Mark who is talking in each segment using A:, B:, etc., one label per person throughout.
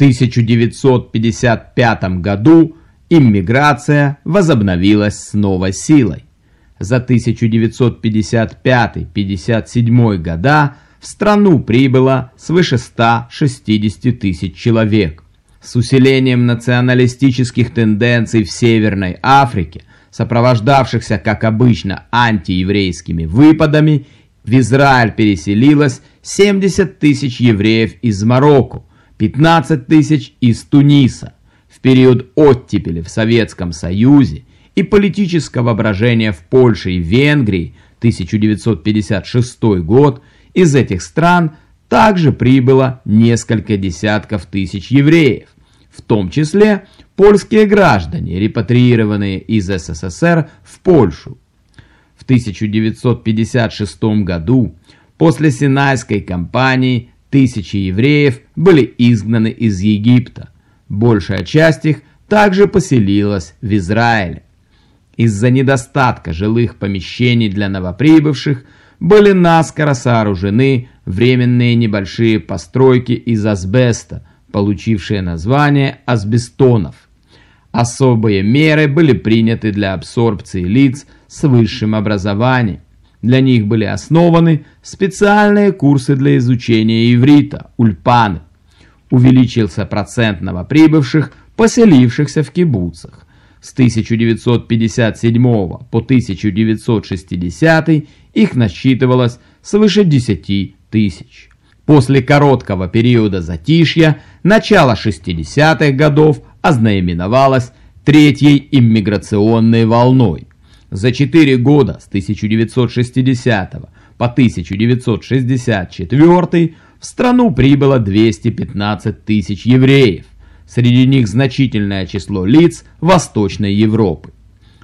A: 1955 году иммиграция возобновилась с новой силой. За 1955-57 года в страну прибыло свыше 160 тысяч человек. С усилением националистических тенденций в Северной Африке, сопровождавшихся, как обычно, антиеврейскими выпадами, в Израиль переселилось 70 тысяч евреев из Марокко, 15 тысяч из Туниса. В период оттепели в Советском Союзе и политического брожения в Польше и Венгрии 1956 год из этих стран также прибыло несколько десятков тысяч евреев, в том числе польские граждане, репатриированные из СССР в Польшу. В 1956 году, после Синайской кампании, тысячи евреев были изгнаны из Египта. Большая часть их также поселилась в Израиле. Из-за недостатка жилых помещений для новоприбывших – были наскоро сооружены временные небольшие постройки из асбеста, получившие название асбестонов. Особые меры были приняты для абсорбции лиц с высшим образованием. Для них были основаны специальные курсы для изучения иврита, ульпаны. Увеличился процент новоприбывших, поселившихся в кибуцах. С 1957 по 1960 их насчитывалось свыше 10 тысяч. После короткого периода затишья, начало 60-х годов ознаменовалось третьей иммиграционной волной. За 4 года с 1960 по 1964 в страну прибыло 215 тысяч евреев. Среди них значительное число лиц Восточной Европы.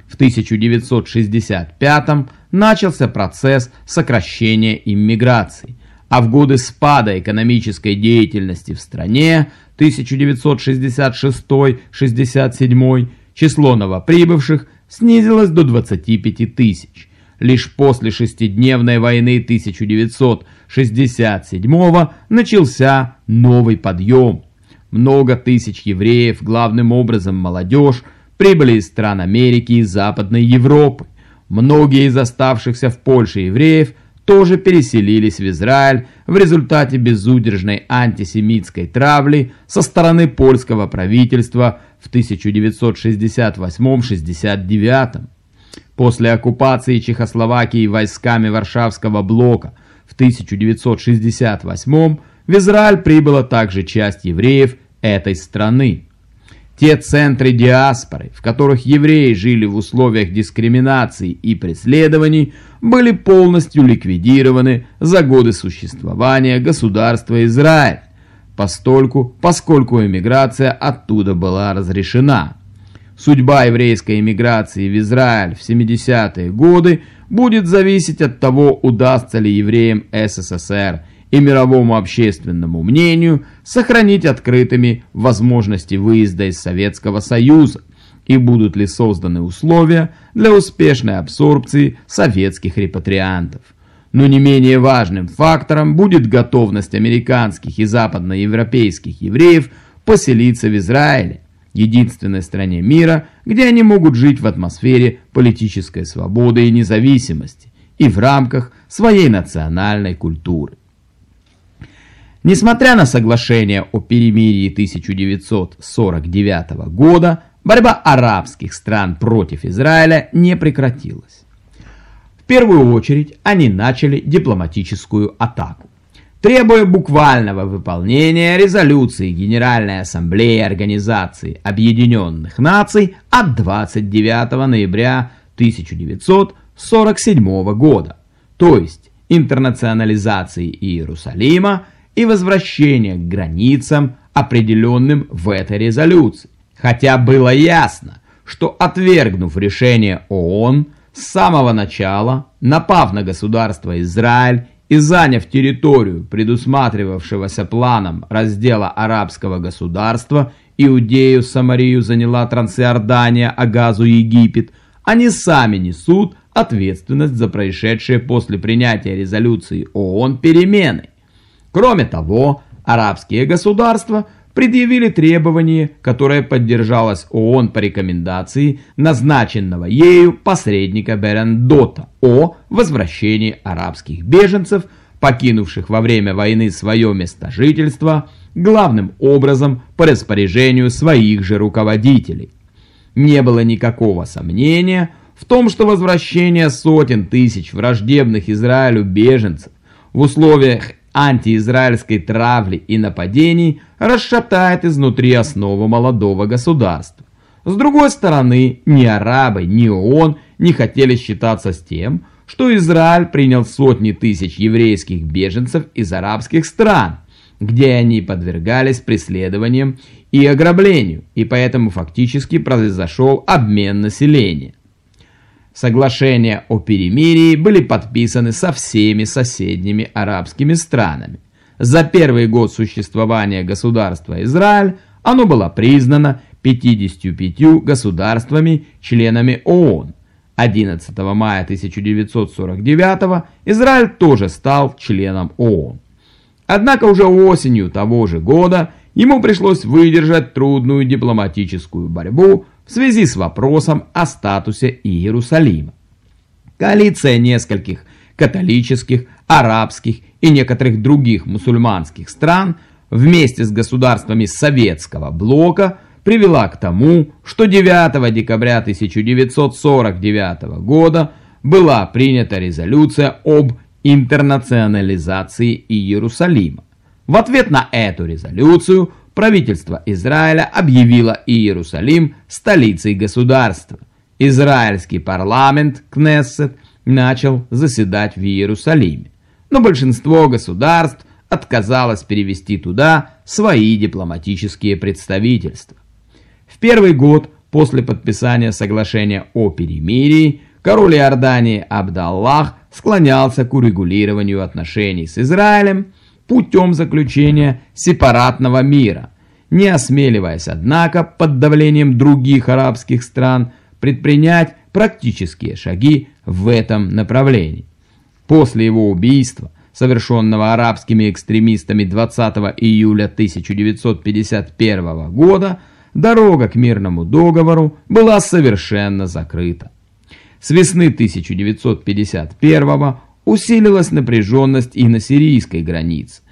A: В 1965 начался процесс сокращения иммиграции, а в годы спада экономической деятельности в стране 1966-67 число новоприбывших снизилось до 25 тысяч. Лишь после шестидневной войны 1967 начался новый подъем. Много тысяч евреев, главным образом молодежь, прибыли из стран Америки и Западной Европы. Многие из оставшихся в Польше евреев тоже переселились в Израиль в результате безудержной антисемитской травли со стороны польского правительства в 1968-69. После оккупации Чехословакии войсками Варшавского блока в 1968 в Израиль прибыла также часть евреев этой страны. Те центры диаспоры, в которых евреи жили в условиях дискриминации и преследований, были полностью ликвидированы за годы существования государства Израиль, постольку, поскольку эмиграция оттуда была разрешена. Судьба еврейской эмиграции в Израиль в 70-е годы будет зависеть от того, удастся ли евреям СССР – и мировому общественному мнению сохранить открытыми возможности выезда из Советского Союза и будут ли созданы условия для успешной абсорбции советских репатриантов. Но не менее важным фактором будет готовность американских и западноевропейских евреев поселиться в Израиле, единственной стране мира, где они могут жить в атмосфере политической свободы и независимости и в рамках своей национальной культуры. Несмотря на соглашение о перемирии 1949 года, борьба арабских стран против Израиля не прекратилась. В первую очередь они начали дипломатическую атаку, требуя буквального выполнения резолюции Генеральной Ассамблеи Организации Объединенных Наций от 29 ноября 1947 года, то есть интернационализации Иерусалима и возвращение к границам, определенным в этой резолюции. Хотя было ясно, что отвергнув решение ООН с самого начала, напав на государство Израиль и заняв территорию, предусматривавшегося планом раздела арабского государства, Иудею, Самарию заняла Трансиордания, а Газу Египет, они сами несут ответственность за происшедшие после принятия резолюции ООН перемены. Кроме того, арабские государства предъявили требование, которое поддержалось ООН по рекомендации назначенного ею посредника Берендота о возвращении арабских беженцев, покинувших во время войны свое место жительства, главным образом по распоряжению своих же руководителей. Не было никакого сомнения в том, что возвращение сотен тысяч враждебных Израилю беженцев в условиях антиизраильской травли и нападений расшатает изнутри основу молодого государства. С другой стороны, ни арабы, ни ООН не хотели считаться с тем, что Израиль принял сотни тысяч еврейских беженцев из арабских стран, где они подвергались преследованиям и ограблению, и поэтому фактически произошел обмен населения. Соглашения о перемирии были подписаны со всеми соседними арабскими странами. За первый год существования государства Израиль оно было признано 55 государствами-членами ООН. 11 мая 1949 Израиль тоже стал членом ООН. Однако уже осенью того же года ему пришлось выдержать трудную дипломатическую борьбу в связи с вопросом о статусе Иерусалима. Коалиция нескольких католических, арабских и некоторых других мусульманских стран вместе с государствами советского блока привела к тому, что 9 декабря 1949 года была принята резолюция об интернационализации Иерусалима. В ответ на эту резолюцию правительство Израиля объявило Иерусалим столицей государства. Израильский парламент, Кнессет, начал заседать в Иерусалиме, но большинство государств отказалось перевести туда свои дипломатические представительства. В первый год после подписания соглашения о перемирии король Иордании Абдаллах склонялся к урегулированию отношений с Израилем, путем заключения сепаратного мира, не осмеливаясь, однако, под давлением других арабских стран предпринять практические шаги в этом направлении. После его убийства, совершенного арабскими экстремистами 20 июля 1951 года, дорога к мирному договору была совершенно закрыта. С весны 1951 усилилась напряженность и на сирийской границе.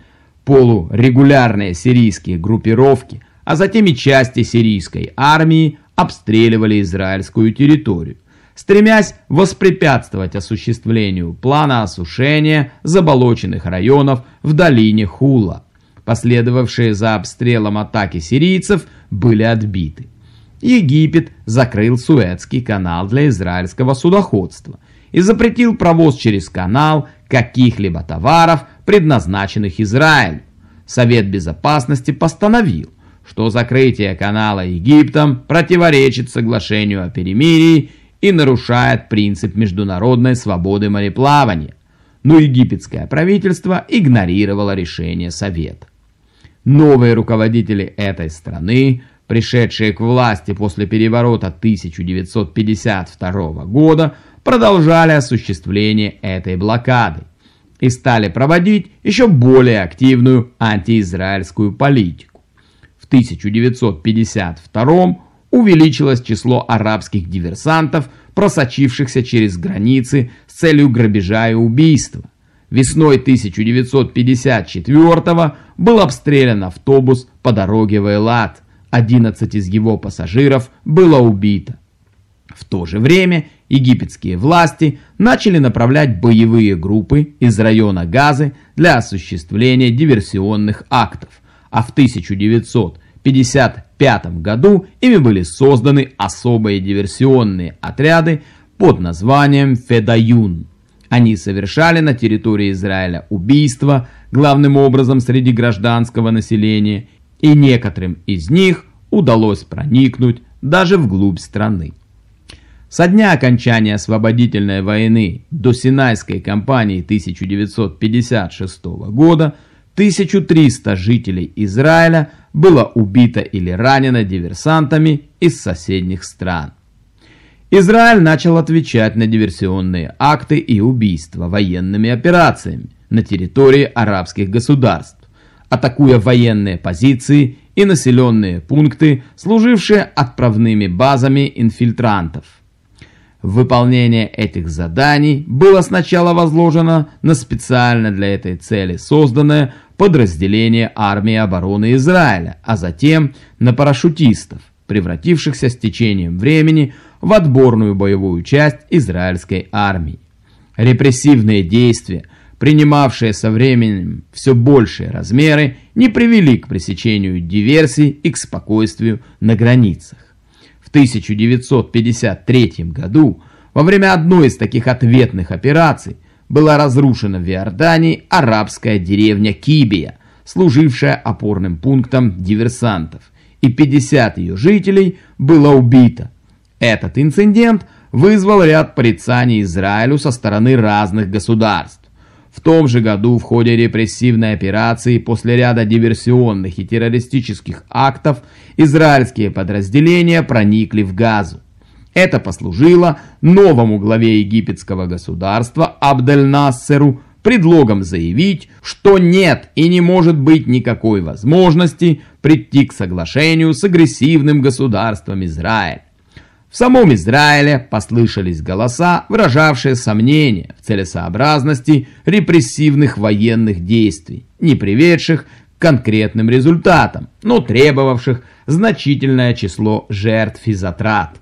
A: Полурегулярные сирийские группировки, а затем и части сирийской армии обстреливали израильскую территорию, стремясь воспрепятствовать осуществлению плана осушения заболоченных районов в долине Хула. Последовавшие за обстрелом атаки сирийцев были отбиты. Египет закрыл Суэцкий канал для израильского судоходства – и запретил провоз через канал каких-либо товаров, предназначенных Израилю. Совет Безопасности постановил, что закрытие канала Египтом противоречит соглашению о перемирии и нарушает принцип международной свободы мореплавания. Но египетское правительство игнорировало решение Совета. Новые руководители этой страны, пришедшие к власти после переворота 1952 года, продолжали осуществление этой блокады и стали проводить еще более активную антиизраильскую политику. В 1952 увеличилось число арабских диверсантов, просочившихся через границы с целью грабежа и убийства. Весной 1954 был обстрелян автобус по дороге в Элат. 11 из его пассажиров было убито. В то же время египетские власти начали направлять боевые группы из района Газы для осуществления диверсионных актов, а в 1955 году ими были созданы особые диверсионные отряды под названием «Федаюн». Они совершали на территории Израиля убийства, главным образом среди гражданского населения, и некоторым из них удалось проникнуть даже вглубь страны. Со дня окончания освободительной войны до Синайской кампании 1956 года 1300 жителей Израиля было убито или ранено диверсантами из соседних стран. Израиль начал отвечать на диверсионные акты и убийства военными операциями на территории арабских государств, атакуя военные позиции и населенные пункты, служившие отправными базами инфильтрантов. Выполнение этих заданий было сначала возложено на специально для этой цели созданное подразделение армии обороны Израиля, а затем на парашютистов, превратившихся с течением времени в отборную боевую часть израильской армии. Репрессивные действия, принимавшие со временем все большие размеры, не привели к пресечению диверсий и к спокойствию на границах. 1953 году во время одной из таких ответных операций была разрушена в Иордании арабская деревня Кибия, служившая опорным пунктом диверсантов, и 50 ее жителей было убито. Этот инцидент вызвал ряд порицаний Израилю со стороны разных государств. В том же году в ходе репрессивной операции после ряда диверсионных и террористических актов израильские подразделения проникли в Газу. Это послужило новому главе египетского государства Абдель-Нассеру предлогом заявить, что нет и не может быть никакой возможности прийти к соглашению с агрессивным государством Израиль. В самом Израиле послышались голоса, выражавшие сомнения в целесообразности репрессивных военных действий, не приведших к конкретным результатам, но требовавших значительное число жертв и затрат.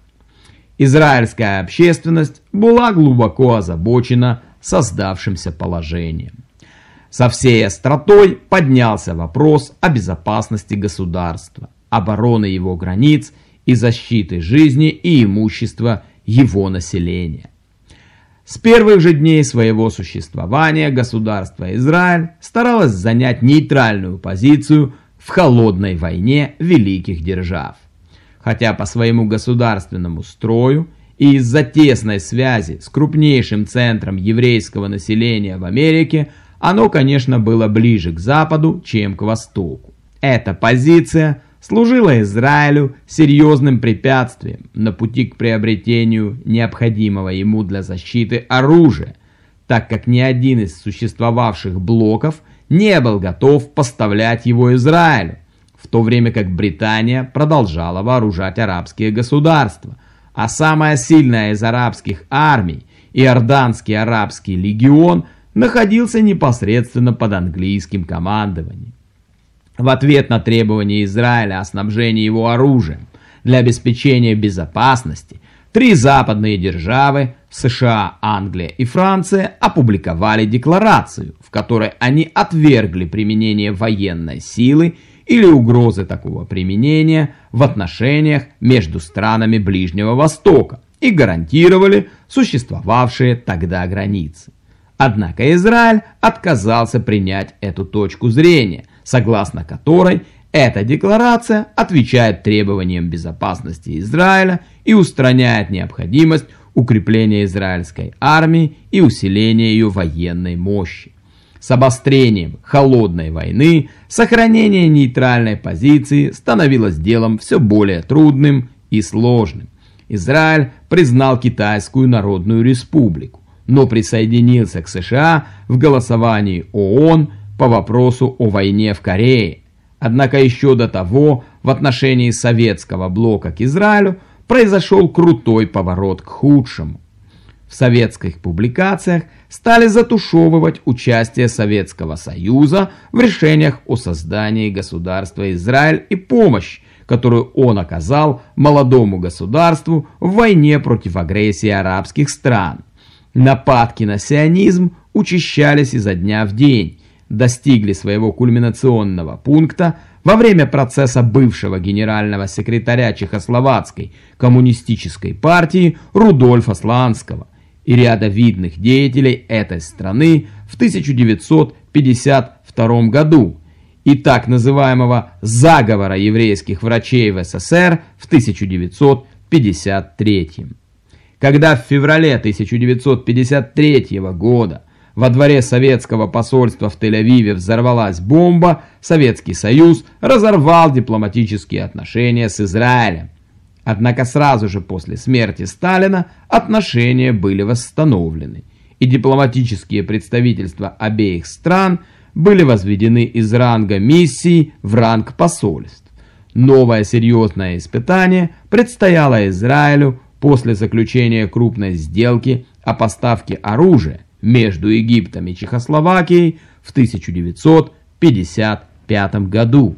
A: Израильская общественность была глубоко озабочена создавшимся положением. Со всей остротой поднялся вопрос о безопасности государства, обороны его границ и защиты жизни и имущества его населения. С первых же дней своего существования государство Израиль старалось занять нейтральную позицию в холодной войне великих держав. Хотя по своему государственному строю и из-за тесной связи с крупнейшим центром еврейского населения в Америке, оно, конечно, было ближе к Западу, чем к Востоку. Эта позиция – служила Израилю серьезным препятствием на пути к приобретению необходимого ему для защиты оружия, так как ни один из существовавших блоков не был готов поставлять его Израилю, в то время как Британия продолжала вооружать арабские государства, а самая сильная из арабских армий, Иорданский арабский легион, находился непосредственно под английским командованием в ответ на требования Израиля о снабжении его оружием для обеспечения безопасности, три западные державы США, Англия и Франция опубликовали декларацию, в которой они отвергли применение военной силы или угрозы такого применения в отношениях между странами Ближнего Востока и гарантировали существовавшие тогда границы. Однако Израиль отказался принять эту точку зрения, согласно которой эта декларация отвечает требованиям безопасности Израиля и устраняет необходимость укрепления израильской армии и усиления ее военной мощи. С обострением холодной войны сохранение нейтральной позиции становилось делом все более трудным и сложным. Израиль признал Китайскую Народную Республику, но присоединился к США в голосовании ООН по вопросу о войне в Корее. Однако еще до того в отношении советского блока к Израилю произошел крутой поворот к худшему. В советских публикациях стали затушевывать участие Советского Союза в решениях о создании государства Израиль и помощь, которую он оказал молодому государству в войне против агрессии арабских стран. Нападки на сионизм учащались изо дня в день, достигли своего кульминационного пункта во время процесса бывшего генерального секретаря Чехословацкой коммунистической партии Рудольфа Сланского и ряда видных деятелей этой страны в 1952 году и так называемого заговора еврейских врачей в СССР в 1953. Когда в феврале 1953 года во дворе советского посольства в Тель-Авиве взорвалась бомба, Советский Союз разорвал дипломатические отношения с Израилем. Однако сразу же после смерти Сталина отношения были восстановлены, и дипломатические представительства обеих стран были возведены из ранга миссии в ранг посольств. Новое серьезное испытание предстояло Израилю после заключения крупной сделки о поставке оружия между Египтом и Чехословакией в 1955 году.